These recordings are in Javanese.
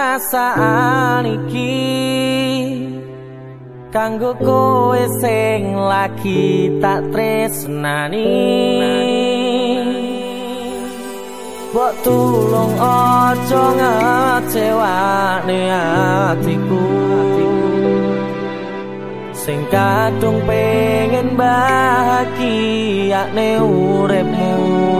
perasaan iki kanggo kowe sing lagi tak tresnani. Bok tulung aja ngecewane atiku. Sing kadung pengen bahagia ne uripmu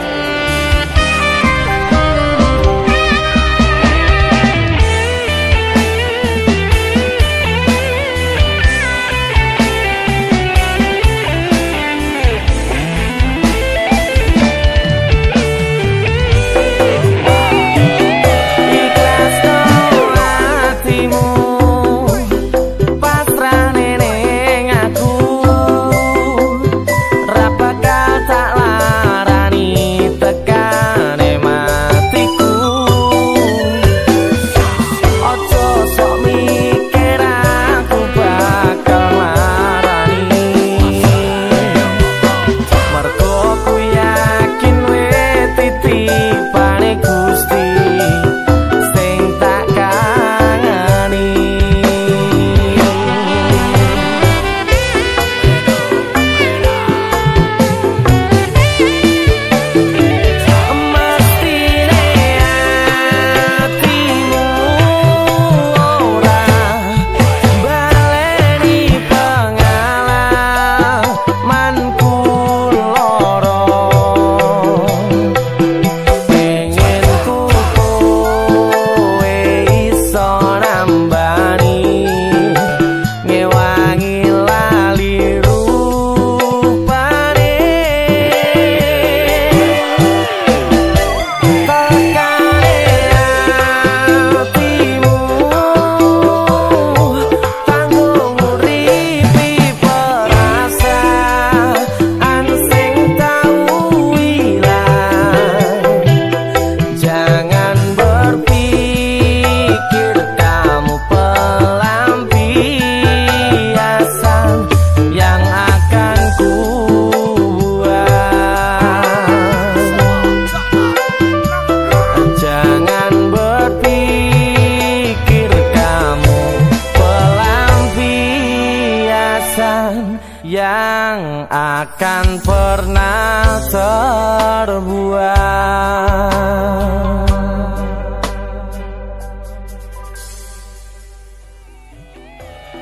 takkan pernah terbuang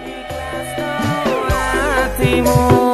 Ikhlas hatimu.